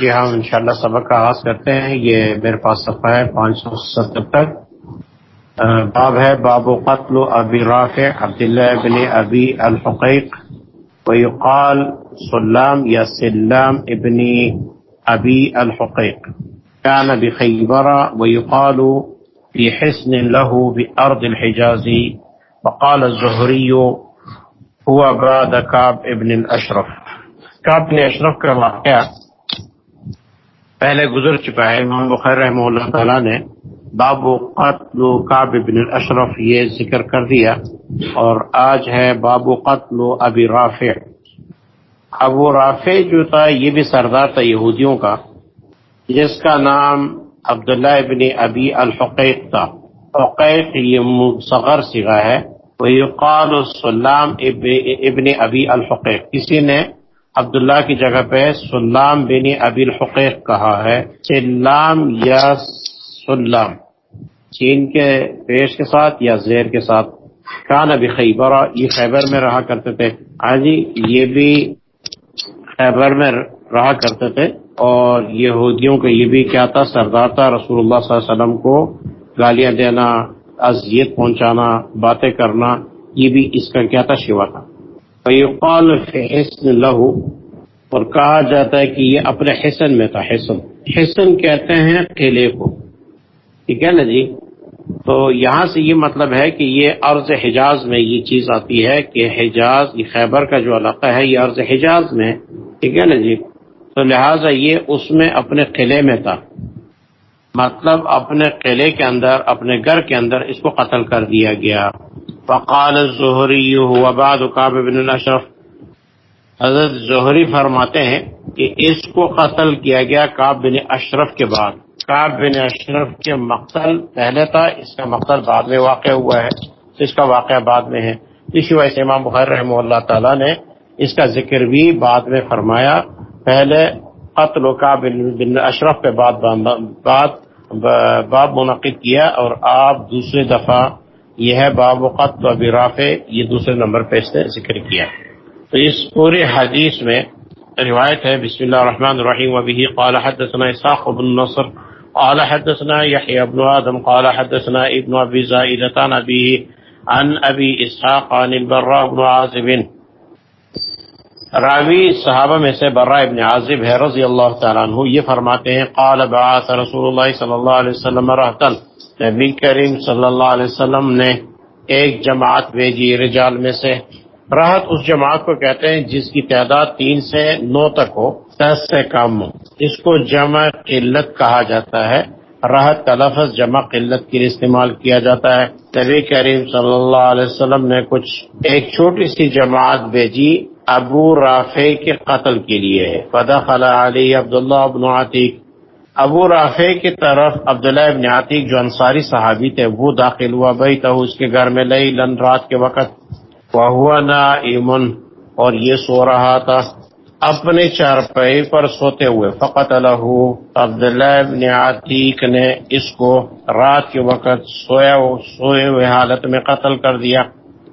جی ہم انشاءاللہ سبق کا آغاز کرتے ہیں۔ یہ میرے پاس صفحہ ہے پانچ سو ستر باب ہے، باب و قتل ابی رافع، عبداللہ بن ابی الحقیق۔ ویقال، سلام یا سلام ابن ابی الحقیق۔ كان بخيبر ويقال في حسن له بأرض الحجاز۔ وقال الزهري هو بعد كعب ابن الأشرف كعب بن اشرف کا واقعہ پہلے گزر چکا ہے، امام بخیر رحمہ اللہ تعالیٰ نے باب و قتل کعب بن الاشرف یہ ذکر کر دیا اور آج ہے باب و قتل ابی رافع۔ ابو رافع جو تھا، یہ بھی سردار تھا یہودیوں کا، جس کا نام عبداللہ ابن ابی الحقیق تھا۔ حقیق یہ مصغر سگا ہے۔ وہ یقال السلام ابن ابی الحقیق کسی نے عبداللہ کی جگہ پہ سلام بن ابی الحقیق کہا ہے سلام یا سلام، چین کے پیش کے ساتھ یا زیر کے ساتھ۔ کان ابھی خیبر، یہ خیبر میں رہا کرتے تھے۔ ہاں جی یہ بھی خیبر میں رہا کرتے تھے۔ اور یہودیوں کا یہ بھی کیا تھا؟ سردار تھا۔ رسول اللہ صلی اللہ علیہ وسلم کو گالیاں دینا، اذیت پہنچانا، باتیں کرنا، یہ بھی اس کا کیا تھا؟ شیوا تھا۔ فیقال فی حسن لہو اور کہا جاتا ہے کہ یہ اپنے حسن میں تھا، حسن۔ حسن کہتے ہیں قلعے کو۔ ٹھیک ہے نا جی؟ تو یہاں سے یہ مطلب ہے کہ یہ عرض حجاز میں یہ چیز آتی ہے کہ حجاز، یہ خیبر کا جو علاقہ ہے، یہ عرض حجاز میں۔ ٹھیک ہے نا جی؟ تو لہٰذا یہ اس میں اپنے قلعے میں تھا۔ مطلب اپنے قلعے کے اندر، اپنے گھر کے اندر اس کو قتل کر دیا گیا۔ فقال الزہری ہوا بعد کعب بن الاشرف حضرت زہری فرماتے ہیں کہ اس کو قتل کیا گیا کعب بن اشرف کے بعد۔ کعب بن اشرف کے مقتل پہلے تھا، اس کا مقتل بعد میں واقع ہوا ہے، اس کا واقعہ بعد میں ہے۔ اسی وجہ سے امام بخیر رحمہ اللہ تعالیٰ نے اس کا ذکر بھی بعد میں فرمایا۔ پہلے قتل و کعب بن اشرف پہ بعد باب منعقد کیا اور آپ دوسرے دفعہ یہ ہے باب وقت و رافع یہ دوسرے نمبر پہ اس نے ذکر کیا۔ تو اس پورے حدیث میں روایت ہے، بسم اللہ الرحمن الرحیم وبه قال حدثنا اسحاق بن نصر، قال حدثنا يحيى بن آدم، قال حدثنا ابن ابي زائدة عن ابيه عن ابي اسحاق، عن البراء بن عازب۔ راوی صحابہ میں سے برا ابن عازب ہے، رضی اللہ تعالیٰ عنہ، یہ فرماتے ہیں، قال بعث رسول اللہ صلی اللہ علیہ وسلم رہتن نبی کریم صلی اللہ علیہ وسلم نے ایک جماعت بھیجی رجال میں سے۔ راحت اس جماعت کو کہتے ہیں جس کی تعداد تین سے نو تک ہو، دس سے کم ہو۔ اس کو جمع قلت کہا جاتا ہے۔ راحت کا لفظ جمع قلت کے لیے استعمال کیا جاتا ہے۔ نبی کریم صلی اللہ علیہ وسلم نے کچھ ایک چھوٹی سی جماعت بھیجی ابو رافع کے قتل کے لیے۔ فدا خلا علی عبداللہ ابن عتیق۔ ابو رافع کی طرف عبداللہ ابن عتیق جو انصاری صحابی تھے، وہ داخل ہوا بھائی تو اس کے گھر میں لئی لن رات کے وقت۔ وہ نا ایمن اور یہ سو رہا تھا۔ اپنے چارپائی پر سوتے ہوئے فقط الح عبداللہ ابن عتیق نے اس کو رات کے وقت سویا سوئے ہوئے حالت میں قتل کر دیا۔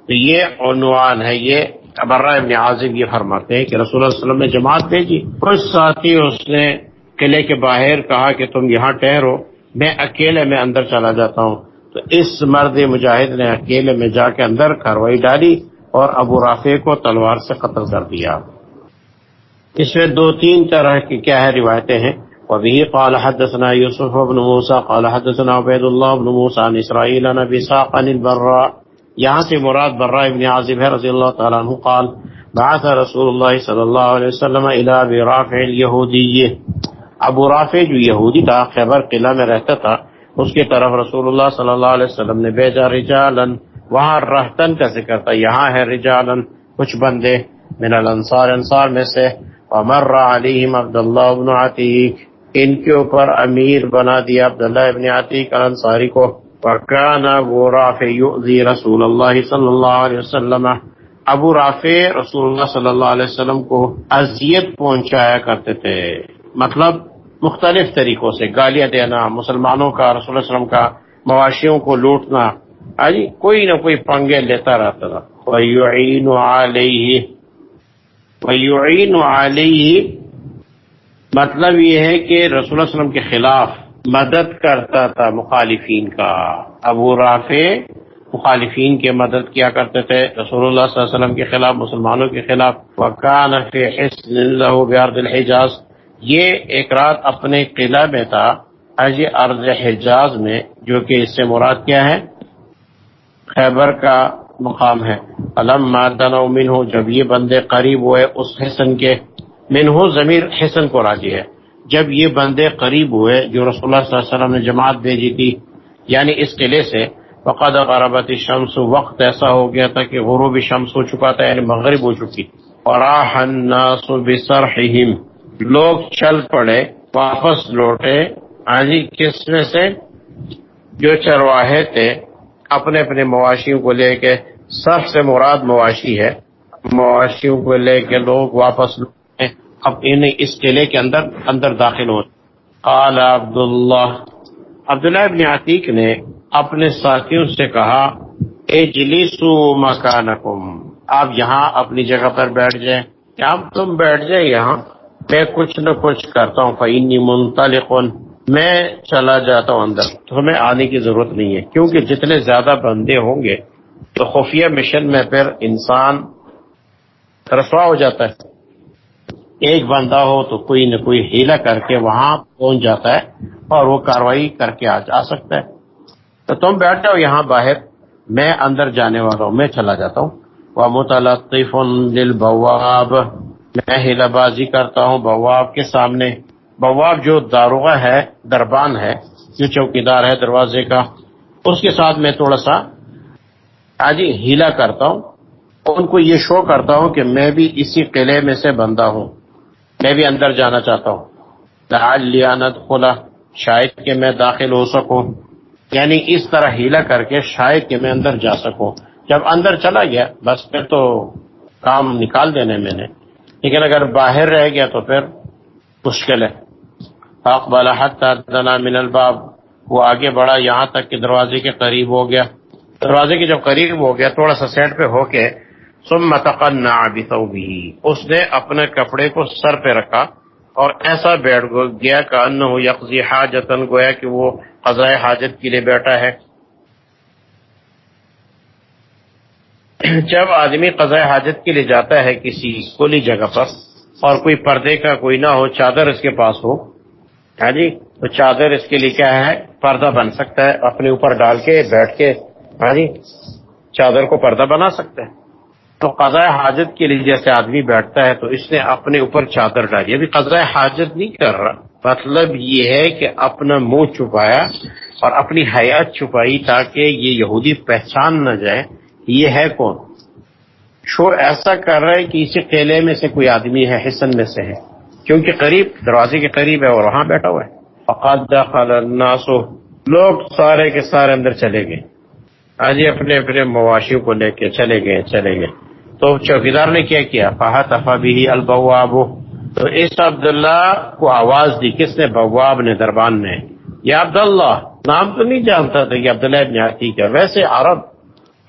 تو یہ عنوان ہے، یہ ابرہ ابن عازب یہ فرماتے ہیں کہ رسول اللہ علیہ وسلم نے جماعت بھیجی۔ کچھ ساتھی اس نے قلعے کے باہر کہا کہ تم یہاں ٹہرو، میں اکیلے میں اندر چلا جاتا ہوں۔ تو اس مرد مجاہد نے اکیلے میں جا کے اندر کاروائی ڈالی اور ابو رافع کو تلوار سے قتل کر دیا۔ اس میں دو تین طرح کی کیا ہے روایتیں ہیں۔ وبه قال حدثنا يوسف بن موسى قال حدثنا عبيد الله بن موسى عن اسرائيل عن ابي ساق عن البراء۔ یہاں سے مراد براء ابن عازب ہے رضی اللہ تعالی عنہ، قال بعث رسول الله صلى الله عليه وسلم الى ابي رافع اليهودي ابو رافع جو یہودی تھا، خیبر قلعہ میں رہتا تھا، اس کی طرف رسول اللہ صلی اللہ علیہ وسلم نے بھیجا، رجالن، وہاں رہتن کا ذکر تھا، یہاں ہے رجالن، کچھ بندے من الانصار، انصار میں سے ومر علیہم عبداللہ ابن عتیق، ان کے اوپر امیر بنا دیا عبداللہ ابن عتیق الانصاری کو وکانا وہ رافع یؤذی رسول اللہ صلی اللہ علیہ وسلم۔ ابو رافع رسول اللہ صلی اللہ علیہ وسلم کو اذیت پہنچایا کرتے تھے۔ مطلب مختلف طریقوں سے گالیاں دینا، مسلمانوں کا، رسول اللہ وسلم کا، مواشیوں کو لوٹنا جی کوئی نہ کوئی پنگے لیتا رہتا تھا۔ وَيُعِينُ عَلَيْهِ وَيُعِينُ عَلَيْهِ مطلب یہ ہے کہ رسول اللہ علیہ وسلم کے خلاف مدد کرتا تھا مخالفین کا۔ ابو رافع مخالفین کے مدد کیا کرتے تھے؟ رسول اللہ صلی اللہ علیہ وسلم کے خلاف، مسلمانوں کے خلاف۔ وکان فی حسن اللہ بیارد الحجاز۔ یہ ایک رات اپنے قلعہ میں تھا اج ارض حجاز میں، جو کہ اس سے مراد کیا ہے؟ خیبر کا مقام ہے۔ علم مادن من ہو جب یہ بندے قریب ہوئے، اس حسن کے من ہو ضمیر حسن کو راضی ہے۔ جب یہ بندے قریب ہوئے، جو رسول اللہ صلی اللہ علیہ وسلم نے جماعت بھیجی تھی یعنی اس قلعے سے وقد غربت شمس وقت ایسا ہو گیا تھا کہ غروب شمس ہو چکا تھا یعنی مغرب ہو چکی۔ وراح الناس بسرحهم لوگ چل پڑے، واپس لوٹے۔ آجی کس میں سے؟ جو چرواہے تھے، اپنے اپنے مواشیوں کو لے کے۔ سب سے مراد مواشی ہے۔ مواشیوں کو لے کے لوگ واپس لوٹے۔ اب انہیں اس قلعے کے اندر اندر داخل ہو قال عبداللہ۔ عبداللہ ابن عتیق نے اپنے ساتھیوں سے کہا اجلسو مکانکم۔ آپ یہاں اپنی جگہ پر بیٹھ جائیں۔ کیا تم بیٹھ جائے یہاں؟ میں کچھ نہ کچھ کرتا ہوں فعنی منتلق، میں چلا جاتا ہوں اندر۔ تمہیں آنے کی ضرورت نہیں ہے، کیونکہ جتنے زیادہ بندے ہوں گے، تو خفیہ مشن میں پھر انسان رسوا ہو جاتا ہے۔ ایک بندہ ہو تو کوئی نہ کوئی ہیلا کر کے وہاں پہنچ جاتا ہے اور وہ کاروائی کر کے آ جا سکتا ہے۔ تو تم بیٹھ جاؤ یہاں باہر، میں اندر جانے والا ہوں، میں چلا جاتا ہوں۔ وہ متلطف للبواب میں ہیلا بازی کرتا ہوں بواب کے سامنے۔ بواب جو داروغہ ہے، دربان ہے، جو چوکیدار ہے دروازے کا، اس کے ساتھ میں تھوڑا سا آج ہیلا کرتا ہوں۔ ان کو یہ شو کرتا ہوں کہ میں بھی اسی قلعے میں سے بندہ ہوں۔ میں بھی اندر جانا چاہتا ہوں۔ لیانت خلا شاید کہ میں داخل ہو سکوں۔ یعنی اس طرح ہیلا کر کے شاید کہ میں اندر جا سکوں۔ جب اندر چلا گیا، بس پھر تو کام نکال دینے میں نے۔ لیکن اگر باہر رہ گیا تو پھر مشکل ہے۔ اقبال حتنا من الباب۔ وہ آگے بڑھا، یہاں تک کہ دروازے کے قریب ہو گیا۔ دروازے کے جب قریب ہو گیا، تھوڑا سا سیٹ پہ ہو کے، ثم تقنع بثوبه۔ اس نے اپنے کپڑے کو سر پہ رکھا اور ایسا بیٹھ گیا کہ انه یقضی حاجتا، گویا کہ وہ قضاء حاجت کے لیے بیٹھا ہے۔ جب آدمی قضاء حاجت کے لیے جاتا ہے کسی کھلی جگہ پر اور کوئی پردے کا کوئی نہ ہو، چادر اس کے پاس ہو ہاں جی؟ تو چادر اس کے لیے کیا ہے؟ پردہ بن سکتا ہے، اپنے اوپر ڈال کے، بیٹھ کے ہاں جی؟ چادر کو پردہ بنا سکتا ہے۔ تو قضاء حاجت کے لیے جیسے آدمی بیٹھتا ہے تو اس نے اپنے اوپر چادر ڈالی۔ ابھی قضاء حاجت نہیں کر رہا۔ مطلب یہ ہے کہ اپنا منہ چھپایا اور اپنی حیات چھپائی تاکہ یہ یہودی پہچان نہ جائے۔ یہ ہے کون؟ شو ایسا کر رہا ہے کہ اسی قلعے میں سے کوئی آدمی ہے حسن میں سے ہے۔ کیونکہ قریب، دروازے کے قریب ہے اور وہاں بیٹھا ہوا ہے۔ فقد دخل الناس، لوگ سارے کے سارے اندر چلے گئے۔ آج اپنے اپنے مواشیوں کو لے کے چلے گئے چلے گئے۔ تو چوکیدار نے کیا کیا؟ فہت افا بھی البواب۔ تو اس عبداللہ کو آواز دی۔ کس نے؟ بواب نے، دربان نے۔ یا عبداللہ، نام تو نہیں جانتا تھا کہ عبداللہ ابن عتیق ہے۔ ویسے عرب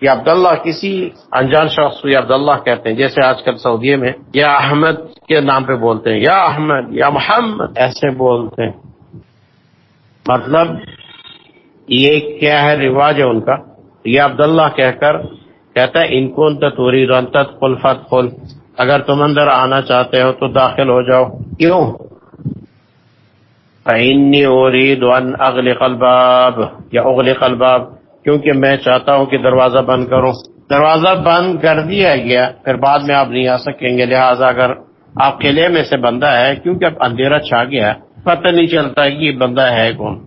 یا عبداللہ کسی انجان شخص کو یا عبداللہ کہتے ہیں، جیسے آج کل سعودیہ میں یا احمد کے نام پہ بولتے ہیں، یا احمد، یا محمد، ایسے بولتے ہیں۔ مطلب یہ کیا ہے رواج ہے ان کا؟ یہ عبداللہ کہہ کر کہتا ہے، ان کو توری رنتت خل فت خل اگر تم اندر آنا چاہتے ہو تو داخل ہو جاؤ۔ کیوں؟ فإنی اريد ان اغلق الباب۔ یا اغلق الباب۔ کیونکہ میں چاہتا ہوں کہ دروازہ بند کروں۔ دروازہ بند کر دیا گیا، پھر بعد میں آپ نہیں آ سکیں گے۔ لہٰذا اگر آپ قلعے میں سے بندہ ہے، کیونکہ اب اندھیرا چھا گیا، پتہ نہیں چلتا کہ یہ بندہ ہے کون۔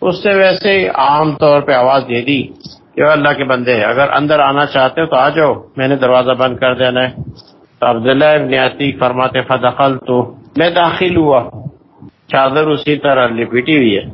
اس سے ویسے عام طور پہ آواز دے دی کہ اللہ کے بندے ہیں اگر اندر آنا چاہتے ہو تو آ جاؤ، میں نے دروازہ بند کر دینا ہے۔ تو عبداللہ ابن عتیق فرماتے فدخل تو میں داخل ہوا۔ چادر اسی طرح لپٹی ہوئی ہے۔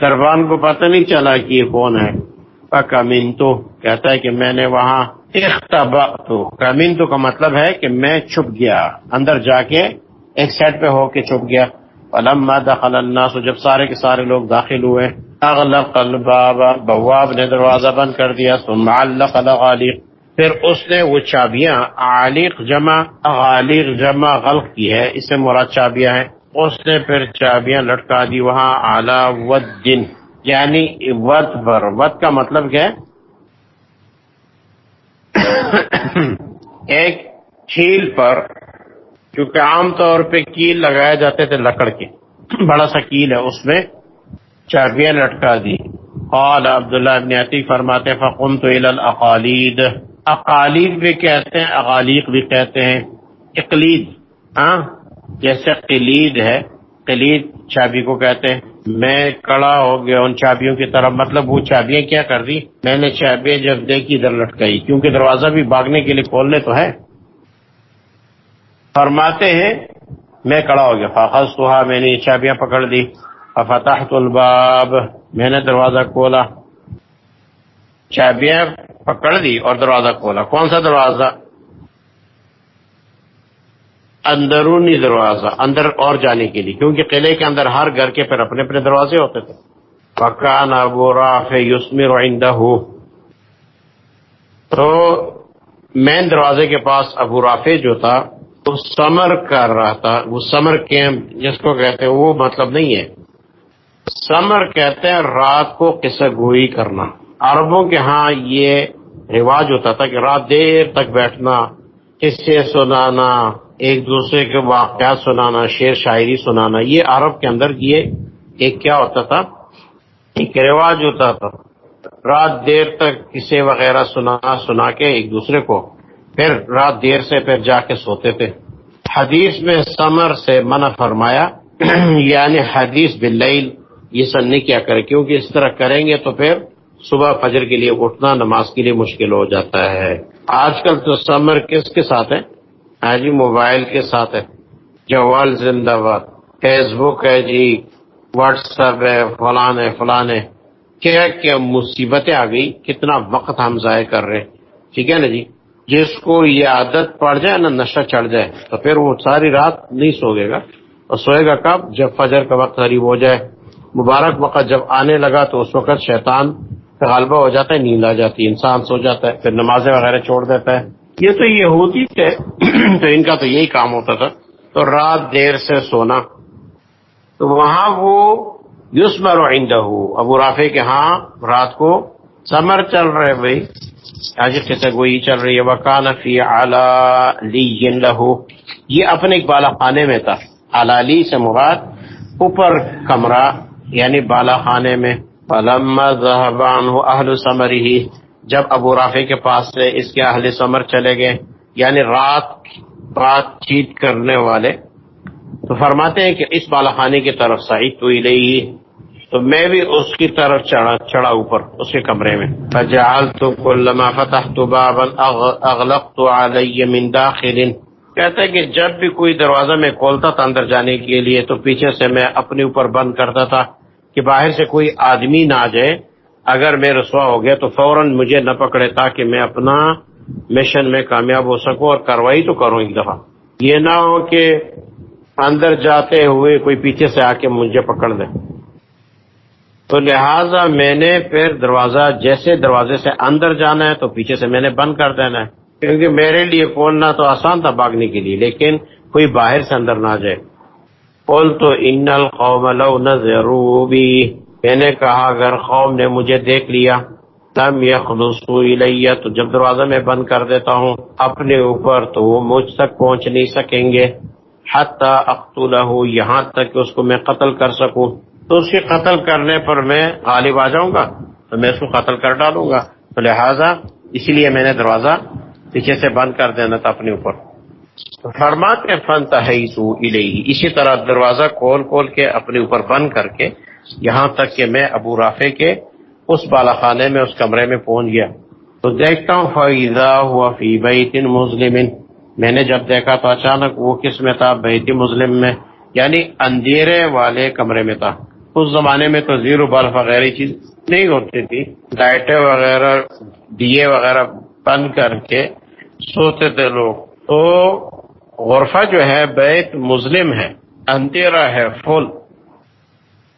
دربان کو پتہ نہیں چلا کہ یہ کون ہے۔ کمین تو کہتا ہے کہ میں نے وہاں اختبا تو کمین تو کا مطلب ہے کہ میں چھپ گیا، اندر جا کے ایک سائڈ پہ ہو کے چھپ گیا۔ فلما دخل الناس، جب سارے کے سارے لوگ داخل ہوئے، اغلق الباب، بواب نے دروازہ بند کر دیا، ثم علق الغالق۔ پھر اس نے وہ چابیاں، عالق جمع، غالق جمع، غلق کی ہے، اس سے مراد چابیاں ہیں۔ اس نے پھر چابیاں لٹکا دی وہاں اعلی ود۔ دن یعنی ود پر ود کا مطلب کیا ہے؟ ایک کھیل پر کیونکہ عام طور پہ کیل لگائے جاتے تھے لکڑ کے، بڑا سا کیل ہے، اس میں چابیاں لٹکا دی۔ قال عبداللہ ابن عتیق فرماتے فقمت الى الاقالید اقالید بھی کہتے ہیں اقالیق بھی کہتے ہیں، اقلید۔ ہاں؟ جیسے قلید ہے، قلید چابی کو کہتے ہیں۔ میں کڑا ہو گیا ان چابیوں کی طرف مطلب وہ چابیاں کیا کر دی میں نے چابیاں جب دیکھی ادھر لٹکائی، کیونکہ دروازہ بھی باغنے کے لیے کھولنے تو ہے۔ فرماتے ہیں، میں کڑا ہو گیا۔ فاخذ تو میں نے چابیاں پکڑ دی۔ فتحت الباب، میں نے دروازہ کھولا۔ چابیاں پکڑ دی اور دروازہ کھولا۔ کون سا دروازہ؟ اندرونی دروازہ، اندر اور جانے کے لیے، کیونکہ قلعے کے اندر ہر گھر کے پھر اپنے اپنے دروازے ہوتے تھے۔ پکان ابو راف یسمر عندہ تو مین دروازے کے پاس ابو رافع جو تھا، وہ سمر کر رہا تھا، وہ سمر کیمپ جس کو کہتے ہیں، وہ مطلب نہیں ہے۔ سمر کہتے ہیں رات کو قصہ گوئی کرنا۔ عربوں کے ہاں یہ رواج ہوتا تھا کہ رات دیر تک بیٹھنا، قصے سنانا ایک دوسرے کے واقعات سنانا، شعر، شاعری سنانا، یہ عرب کے اندر یہ ایک کیا ہوتا تھا؟ ایک رواج ہوتا تھا۔ رات دیر تک کسے وغیرہ سنا سنا کے ایک دوسرے کو، پھر رات دیر سے پھر جا کے سوتے تھے۔ حدیث میں سمر سے منع فرمایا یعنی حدیث باللیل، یہ سن نہیں کیا کرے، کیونکہ اس طرح کریں گے تو پھر صبح فجر کے لیے اٹھنا، نماز کے لیے مشکل ہو جاتا ہے۔ آج کل تو سمر کس کے ساتھ ہے؟ ہاں جی موبائل کے ساتھ ہے۔ جوال زندہ باد۔ فیس بک ہے جی واٹس ایپ ہے، فلان ہے فلان ہے۔ کیا کیا مصیبتیں آ گئی، کتنا وقت ہم ضائع کر رہے ٹھیک ہے نا جی؟ جس کو یہ عادت پڑ جائے نا، نشہ چڑھ جائے، تو پھر وہ ساری رات نہیں سوگے گا۔ اور سوئے گا کب؟ جب فجر کا وقت قریب ہو جائے۔ مبارک وقت جب آنے لگا، تو اس وقت شیطان غالبہ ہو جاتا ہے، نیند آ جاتی ہے، انسان سو جاتا ہے، پھر نمازیں وغیرہ چھوڑ دیتا ہے۔ یہ تو یہ ہوتی تھے تو ان کا تو یہی کام ہوتا تھا۔ تو رات دیر سے سونا، تو وہاں وہ یسمر آئندہ ہو ابو رافع کے ہاں رات کو سمر چل رہے بھائی۔ آج کیسے گوئی چل رہی ہے۔ وکان فی اعلی لہو یہ اپنے ایک بالا خانے میں تھا۔ اعلی سے مراد اوپر کمرہ یعنی بالا خانے میں۔ فلما ذهب عنه اهل سمره جب ابو رافع کے پاس سے اس کے اہل سمر چلے گئے یعنی رات بات چیت کرنے والے، تو فرماتے ہیں کہ اس بالا خانے کی طرف سعید تو ہی تو میں بھی اس کی طرف چڑھا چڑھا اوپر، اس کے کمرے میں۔ فجعلت كلما فتحت بابا اغلقت علی من داخل۔ کہتا ہے کہ جب بھی کوئی دروازہ میں کھولتا تھا اندر جانے کے لیے، تو پیچھے سے میں اپنے اوپر بند کرتا تھا کہ باہر سے کوئی آدمی نہ آ جائے۔ اگر میں رسوا ہو گیا تو فوراً مجھے نہ پکڑے تاکہ میں اپنا مشن میں کامیاب ہو سکوں اور کاروائی تو کروں ایک دفعہ۔ یہ نہ ہو کہ اندر جاتے ہوئے کوئی پیچھے سے آ کے مجھے پکڑ دے۔ تو لہذا میں نے پھر دروازہ، جیسے دروازے سے اندر جانا ہے تو پیچھے سے میں نے بند کر دینا ہے۔ کیونکہ میرے لیے کھولنا تو آسان تھا بھاگنے کے لیے، لیکن کوئی باہر سے اندر نہ جائے۔ بول تو ان القوم لو نظروا بی۔ میں نے کہا، اگر قوم نے مجھے دیکھ لیا، لم يخلصوا الیہ، تو جب دروازہ میں بند کر دیتا ہوں، اپنے اوپر تو وہ مجھ تک پہنچ نہیں سکیں گے۔ حتی اقتلہ، یہاں تک کہ اس کو میں قتل کر سکوں۔ تو اس کے قتل کرنے پر میں غالب آ جاؤں گا، تو میں اس کو قتل کر ڈالوں گا۔ تو لہٰذا، اسی لیے میں نے دروازہ پیچھے سے بند کر دینا تھا اپنے اوپر۔ فرماتے فن تحیطو الیہ اسی طرح دروازہ کھول کھول کے اپنے اوپر بند کر کے یہاں تک کہ میں ابو رافع کے اس بالا خانے میں اس کمرے میں پہنچ گیا۔ تو دیکھتا ہوں فیضا ہوا فی بیت مسلم میں نے جب دیکھا تو اچانک وہ کس میں تھا، بیت مسلم میں یعنی اندھیرے والے کمرے میں تھا۔ اس زمانے میں تو زیرو بلب وغیرہ چیز نہیں ہوتی تھی۔ لائٹیں وغیرہ، دیے وغیرہ بند کر کے سوتے تھے لوگ۔ تو غرفہ جو ہے بیت مسلم ہے، اندھیرا ہے، فل۔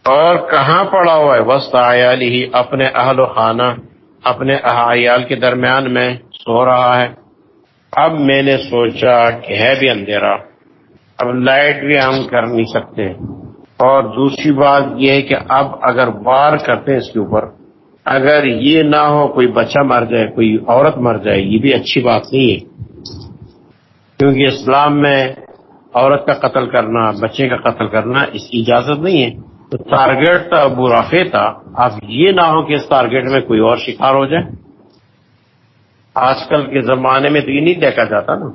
اور کہاں پڑا ہوا ہے؟ وسط عیالی ہی اپنے اہل و خانہ، اپنے عیال کے درمیان میں سو رہا ہے۔ اب میں نے سوچا کہ ہے بھی اندھیرا۔ اب لائٹ بھی ہم کر نہیں سکتے۔ اور دوسری بات یہ ہے کہ اب اگر وار کرتے ہیں اس کے اوپر، اگر یہ نہ ہو کوئی بچہ مر جائے، کوئی عورت مر جائے، یہ بھی اچھی بات نہیں ہے۔ کیونکہ اسلام میں عورت کا قتل کرنا، بچے کا قتل کرنا اس کی اجازت نہیں ہے۔ تو ٹارگیٹ ابو رافع تھا اب یہ نہ ہو کہ اس ٹارگیٹ میں کوئی اور شکار ہو جائے۔ آج کل کے زمانے میں تو یہ نہیں دیکھا جاتا نا۔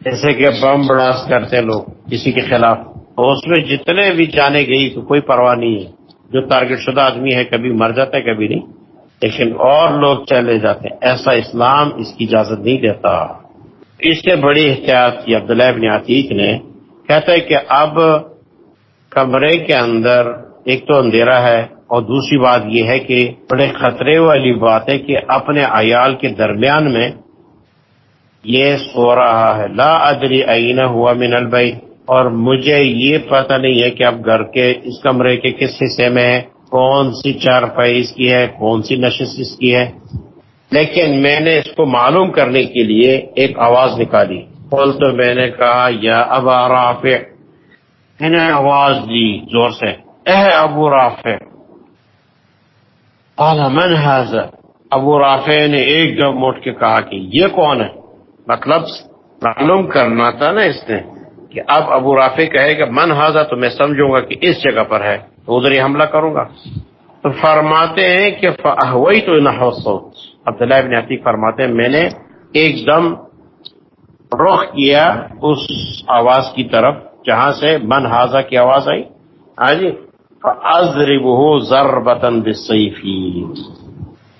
جیسے کہ بم براسٹ کرتے لوگ، کسی کے خلاف۔ اور اس میں جتنے بھی جانے گئی تو کوئی پرواہ نہیں ہے۔ جو ٹارگیٹ شدہ آدمی ہے، کبھی مر جاتا ہے، کبھی نہیں۔ لیکن اور لوگ چلے جاتے ہیں۔ ایسا اسلام اس کی اجازت نہیں دیتا۔ اس سے بڑی احتیاط کی عبداللہ ابن عتیق نے، کہتا ہے کہ اب کمرے کے اندر ایک تو اندھیرا ہے اور دوسری بات یہ ہے کہ بڑے خطرے والی بات ہے کہ اپنے عیال کے درمیان میں یہ سو رہا ہے۔ لا ادری عین ہوا من البئی اور مجھے یہ پتہ نہیں ہے کہ اب گھر کے اس کمرے کے کس حصے میں کون سی چار اس کی ہے، کون سی نشست اس کی ہے۔ لیکن میں نے اس کو معلوم کرنے کے لیے ایک آواز نکالی۔ بول تو میں نے کہا، یا ابا رافع، میں نے آواز دی زور سے۔ اے ابو رافع۔ قال، من هذا؟ ابو رافع نے ایک دم اٹھ کے کہا کہ یہ کون ہے؟ مطلب معلوم کرنا تھا نا اس نے کہ اب ابو رافع کہے گا من ہاضا تو میں سمجھوں گا کہ اس جگہ پر ہے۔ تو ادھر ہی حملہ کروں گا۔ تو فرماتے ہیں کہ وہی تو نہ عبداللہ ابن عتیق فرماتے ہیں، میں نے ایک دم رخ کیا اس آواز کی طرف، جہاں سے من ہاضا کی آواز آئی۔ ہاں جی؟ ازربہ ضربتن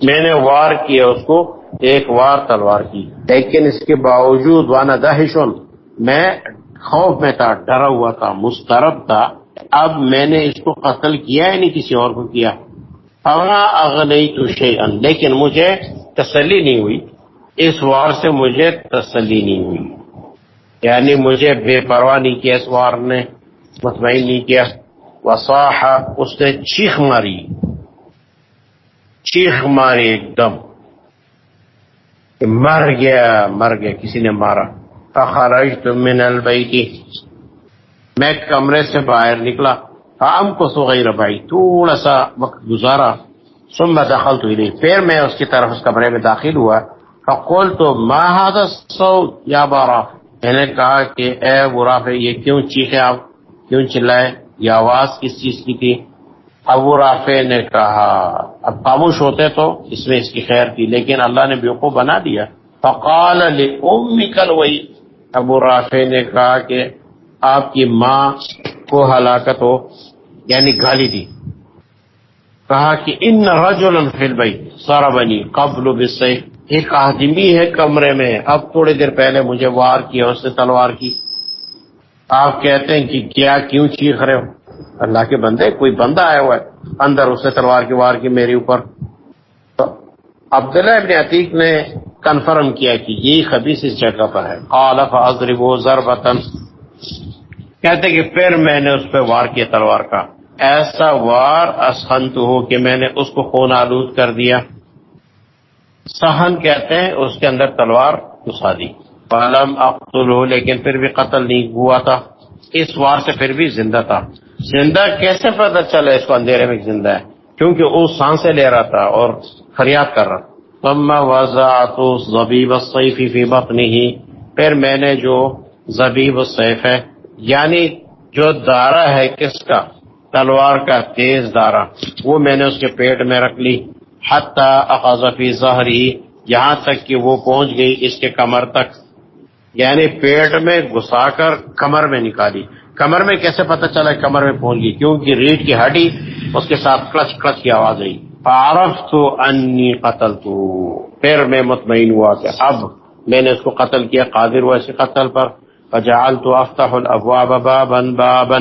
میں نے وار کیا اس کو ایک وار تلوار کی۔ لیکن اس کے باوجود وانا دہشن میں خوف میں تھا، ڈرا ہوا تھا مسترب تھا۔ اب میں نے اس کو قتل کیا ہے نہیں، کسی اور کو کیا۔ اغنی تو شیئن لیکن مجھے تسلی نہیں ہوئی۔ اس وار سے مجھے تسلی نہیں ہوئی۔ یعنی مجھے بے پرواہ نہیں کیا اس وار نے، مطمئن نہیں کیا۔ وساح اس نے چیخ ماری۔ چیخ ماری ایک دم۔ مر گیا مر گیا، کسی نے مارا۔ فخرجت من البیتی میں کمرے سے باہر نکلا۔ ہم کو سغیر بھائی۔ تھوڑا سا وقت گزارا۔ ثم دخلت الی پھر میں اس کی طرف اس کمرے میں داخل ہوا۔ فقول تو ما یا بارا۔ میں نے کہا کہ اے براف یہ کیوں چیخے آپ؟ کیوں چلائے؟ یہ آواز کس چیز کی تھی؟ ابو رافع نے کہا، اب خاموش ہوتے تو اس میں اس کی خیر تھی، لیکن اللہ نے بیوقو بنا دیا۔ فقال لأمك وہی ابو رافع نے کہا کہ آپ کی ماں کو ہلاکت ہو یعنی گالی دی۔ کہا کہ ان رجلا فی البیت سارا بنی قبل بالسیف۔ ایک آدمی ہے کمرے میں، اب تھوڑی دیر پہلے مجھے وار کیا اس نے تلوار کی۔ آپ کہتے ہیں کہ کیا کیوں چیخ رہے ہو؟ اللہ کے بندے، کوئی بندہ آیا ہوا ہے اندر اس نے تلوار کی وار کی میرے اوپر۔ تو عبداللہ ابن عتیق نے کنفرم کیا کہ یہ خبیص اس جگہ پر ہے۔ قالف اضرب ضربتن کہتے کہ پھر میں نے اس پہ وار کیا تلوار کا۔ ایسا وار اسخنت ہو کہ میں نے اس کو خون آلود کر دیا۔ سہن کہتے ہیں اس کے اندر تلوار گسا دی۔ فلم اقتل ہو لیکن پھر بھی قتل نہیں ہوا تھا۔ اس وار سے پھر بھی زندہ تھا۔ زندہ کیسے پتہ چلا اس کو اندھیرے میں زندہ ہے؟ کیونکہ وہ سانسیں لے رہا تھا اور فریاد کر رہا ثم وضعت زبیب السیف فی بطنه۔ پھر میں نے جو زبیب السیف ہے یعنی جو دارہ ہے کس کا؟ تلوار کا تیز دارہ وہ میں نے اس کے پیٹ میں رکھ لی۔ حتی اخذ فی ظہری یہاں تک کہ وہ پہنچ گئی اس کے کمر تک۔ یعنی پیٹ میں گھسا کر کمر میں نکالی۔ کمر میں کیسے پتہ چلا کمر میں پہنچ گئی؟ کیونکہ ریڑھ کی ہڈی اس کے ساتھ کلچ کلچ کی آواز آئی عارف تو انی قتل تو پھر میں مطمئن ہوا کہ اب میں نے اس کو قتل کیا، قادر ہوا اسی قتل پر۔ فجعل تو افتح الابواب بابا بابا۔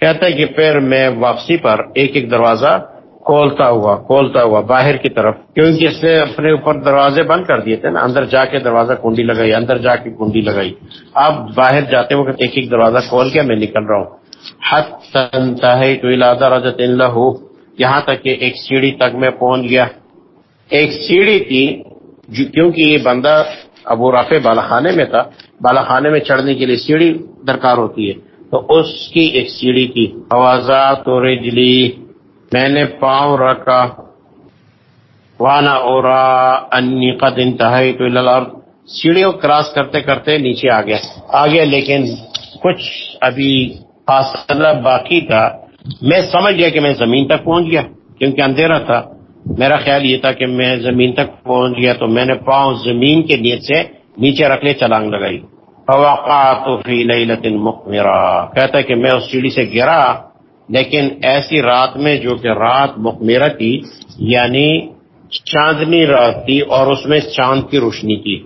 کہتا ہے کہ پھر میں واپسی پر ایک ایک دروازہ کھولتا ہوا کھولتا ہوا باہر کی طرف، کیونکہ اس نے اپنے اوپر دروازے بند کر دیے تھے نا، اندر جا کے دروازہ کنڈی لگائی، اندر جا کے کنڈی لگائی۔ اب باہر جاتے وقت ایک ایک دروازہ کھول کے میں نکل رہا ہوں۔ حت رجت اللہ یہاں تک کہ ایک سیڑھی تک میں پہنچ گیا۔ ایک سیڑھی تھی کیونکہ یہ بندہ ابو رافع بالا خانے میں تھا بالا خانے میں چڑھنے کے لیے سیڑھی درکار ہوتی ہے۔ تو اس کی ایک سیڑھی کی آوازات و رجلی۔ میں نے پاؤں رکھا۔ وانا اورا انی قد انتہائی تو سیڑھی کو کراس کرتے کرتے نیچے آ گیا۔ آ گیا لیکن کچھ ابھی فاصلہ باقی تھا۔ میں سمجھ گیا کہ میں زمین تک پہنچ گیا، کیونکہ اندھیرا تھا۔ میرا خیال یہ تھا کہ میں زمین تک پہنچ گیا تو میں نے پاؤں زمین کے نیت سے نیچے رکھ لے چلانگ لگائی۔ فی لیلت مقمرہ۔ کہتا ہے کہ میں اس سیڑھی سے گرا لیکن ایسی رات میں جو کہ رات مقمرہ تھی یعنی چاندنی رات تھی اور اس میں چاند کی روشنی تھی۔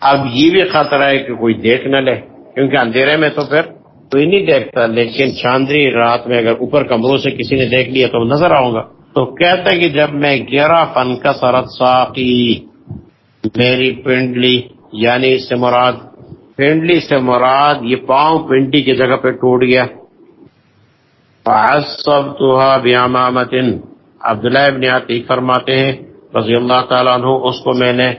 اب یہ بھی خطرہ ہے کہ کوئی دیکھ نہ لے، کیونکہ اندھیرے میں تو پھر کوئی نہیں دیکھتا، لیکن چاندنی رات میں اگر اوپر کمروں سے کسی نے دیکھ لیا تو نظر آؤں گا۔ تو کہتا ہے کہ جب میں گیرا فن کا سرد ساقی، میری پنڈلی یعنی اس سے مراد، پنڈلی سے مراد یہ پاؤں پنڈلی کی جگہ پہ ٹوٹ گیا۔ سب تو بیامامتن عبداللہ ابن عتیق فرماتے ہیں، رضی اللہ تعالیٰ عنہ، اس کو میں نے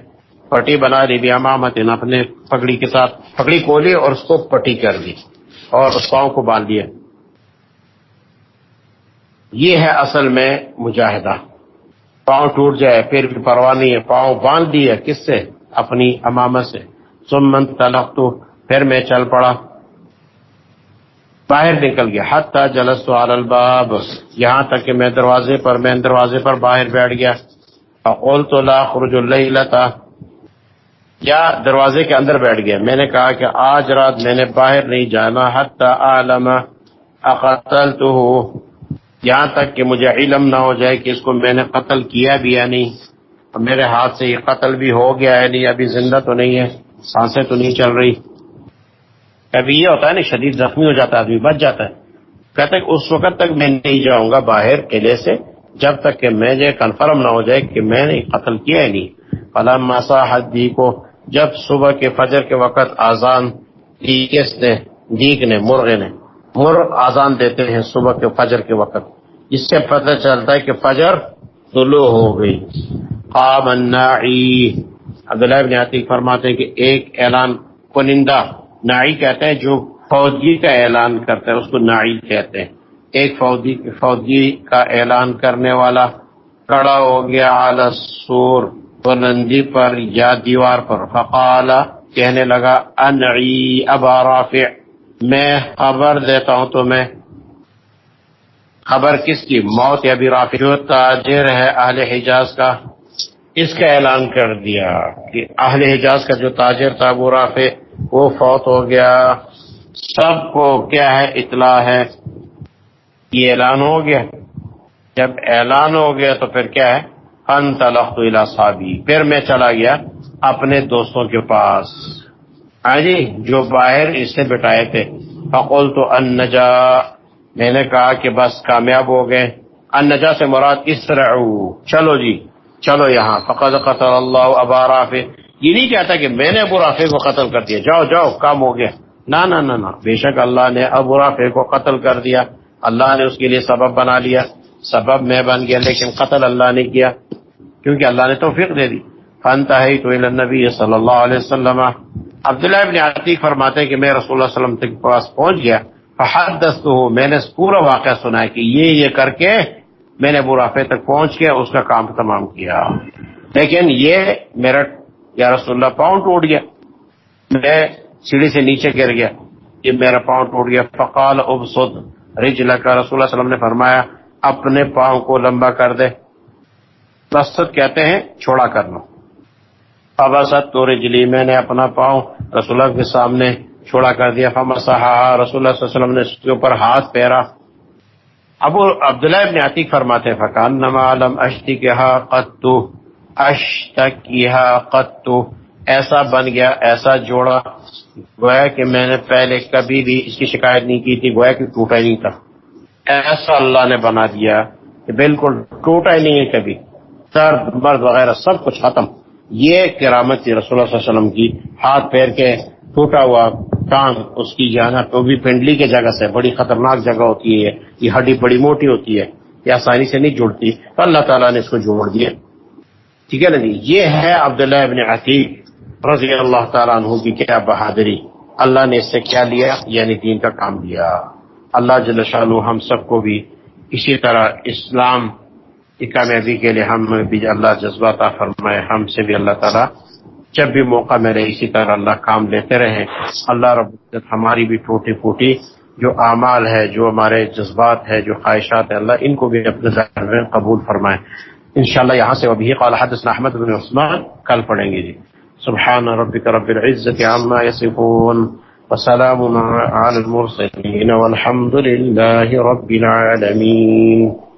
پٹی بنا لی بیامامتن اپنے پگڑی کے ساتھ، پگڑی کھولی اور اس کو پٹی کر دی اور اس پاؤں کو باندھ دیا۔ یہ ہے اصل میں مجاہدہ۔ پاؤں ٹوٹ جائے، پھر بھی پرواہ نہیں ہے، پاؤں باندھ دیا، کس سے؟ اپنی امامت سے۔ سمن تلق تو پھر میں چل پڑا۔ باہر نکل گیا۔ حتی جلس تو الباب، یہاں تک کہ میں دروازے پر، میں دروازے پر باہر بیٹھ گیا۔ اقول تو لا خرج اللہ یا دروازے کے اندر بیٹھ گیا؟ میں نے کہا کہ آج رات میں نے باہر نہیں جانا، حتی عالم اقتل تو یہاں تک کہ مجھے علم نہ ہو جائے کہ اس کو میں نے قتل کیا بھی یا نہیں۔ میرے ہاتھ سے یہ قتل بھی ہو گیا ہے نہیں، ابھی زندہ تو نہیں ہے، سانسیں تو نہیں چل رہی۔ کبھی یہ ہوتا ہے نا شدید زخمی ہو جاتا ہے، آدمی بچ جاتا ہے۔ کہتے کہ اس وقت تک میں نہیں جاؤں گا باہر قلعے سے، جب تک کہ میں یہ کنفرم نہ ہو جائے کہ میں نے قتل کیا ہے نہیں۔ فلم مسا حدی کو جب صبح کے فجر کے وقت آزان کس نے دیگ نے، مرغے نے۔ مرغ آزان دیتے ہیں صبح کے فجر کے وقت۔ اس سے پتہ چلتا ہے کہ فجر طلوع ہو گئی۔ قام الناعی عبداللہ ابن عتیق فرماتے ہیں کہ ایک اعلان کنندہ نائی کہتے ہیں، جو فوجی کا اعلان کرتا ہے اس کو نائی کہتے ہیں۔ ایک فوجی فوجی کا اعلان کرنے والا کڑا ہو گیا اعلی سور بلندی پر یا دیوار پر۔ فقال، کہنے لگا، انعی ابا رافع، میں خبر دیتا ہوں تو میں خبر کس کی؟ موت یا بھی رافع۔ جو تاجر ہے اہل حجاز کا۔ اس کا اعلان کر دیا کہ اہل حجاز کا جو تاجر تھا ابو رافع، وہ فوت ہو گیا۔ سب کو کیا ہے؟ اطلاع ہے۔ یہ اعلان ہو گیا۔ جب اعلان ہو گیا تو پھر کیا ہے؟ ان تلخت صابی پھر میں چلا گیا اپنے دوستوں کے پاس۔ ہاں جی جو باہر اس سے بٹائے تھے۔ فقول تو ان نجا میں نے کہا کہ بس کامیاب ہو گئے۔ ان نجا سے مراد اس طرح۔ چلو جی۔ چلو یہاں۔ فقد قتل اللہ ابا رافع۔ یہ نہیں کہتا کہ میں نے ابو رافع کو قتل کر دیا۔ جاؤ جاؤ، کام ہو گیا۔ نہ نہ نہ بے شک اللہ نے ابو رافع کو قتل کر دیا۔ اللہ نے اس کے لیے سبب بنا لیا۔ سبب میں بن گیا، لیکن قتل اللہ نے کیا۔ کیونکہ اللہ نے توفیق دے دی۔ فنتا ہے تو نبی صلی اللہ علیہ وسلم۔ عبداللہ ابن عتیق فرماتے ہیں کہ میں رسول اللہ علیہ وسلم تک پاس پہنچ گیا۔ فحدث ہو میں نے پورا واقعہ سنا ہے کہ یہ یہ کر کے میں نے ابو رافع تک پہنچ کے اس کا کام تمام کیا۔ لیکن یہ میرا یا رسول اللہ پاؤں ٹوٹ گیا۔ میں سیڑھی سے نیچے گر گیا۔ یہ میرا پاؤں ٹوٹ گیا۔ فقال اب سد رج کا رسول اللہ وسلم نے فرمایا، اپنے پاؤں کو لمبا کر دے۔ رسد کہتے ہیں، چھوڑا کرنا اباسد تو رجلی، میں نے اپنا پاؤں رسول اللہ کے سامنے چھوڑا کر دیا۔ فمسحا، رسول اللہ صلی اللہ علیہ وسلم نے اس کے اوپر ہاتھ پھیرا۔ ابو عبداللہ ابن عتیق فرماتے فکان نما علم اشتی قطو اشتکیہا قطو ایسا بن گیا، ایسا جوڑا، گویا کہ میں نے پہلے کبھی بھی اس کی شکایت نہیں کی تھی، گویا کہ ٹوٹا ہی نہیں تھا۔ ایسا اللہ نے بنا دیا کہ بالکل ٹوٹا ہی نہیں ہے کبھی۔ درد مرد وغیرہ، سب کچھ ختم۔ یہ کرامت تھی رسول اللہ علیہ وسلم کی ہاتھ پیر کے ٹوٹا ہوا ٹانگ اس کی جانا تو بھی پنڈلی کے جگہ سے، بڑی خطرناک جگہ ہوتی ہے، یہ ہڈی بڑی موٹی ہوتی ہے، یہ آسانی سے نہیں جڑتی، تو اللہ تعالیٰ نے اس کو جوڑ دیا۔ ٹھیک ہے نا جی؟ یہ ہے عبداللہ ابن عتیق رضی اللہ تعالیٰ عنہ کی کیا بہادری۔ اللہ نے اس سے کیا لیا؟ یعنی دین کا کام لیا۔ اللہ جل شاہ ہم سب کو بھی اسی طرح اسلام کی کامیابی کے لیے ہم بھی اللہ جذبات فرمائے، ہم سے بھی اللہ تعالیٰ جب بھی موقع ملے اسی طرح اللہ کام لیتے رہے اللہ رب العزت ہماری بھی ٹوٹی پھوٹی جو اعمال ہے، جو ہمارے جذبات ہے، جو خواہشات ہے اللہ ان کو بھی اپنے ذہن میں قبول فرمائے۔ انشاءاللہ یہاں سے ابھی قال حدثنا احمد بن عثمان، کل پڑھیں گے جی۔ سبحان ربك رب العزة عما يصفون وسلام على المرسلين والحمد لله رب العالمين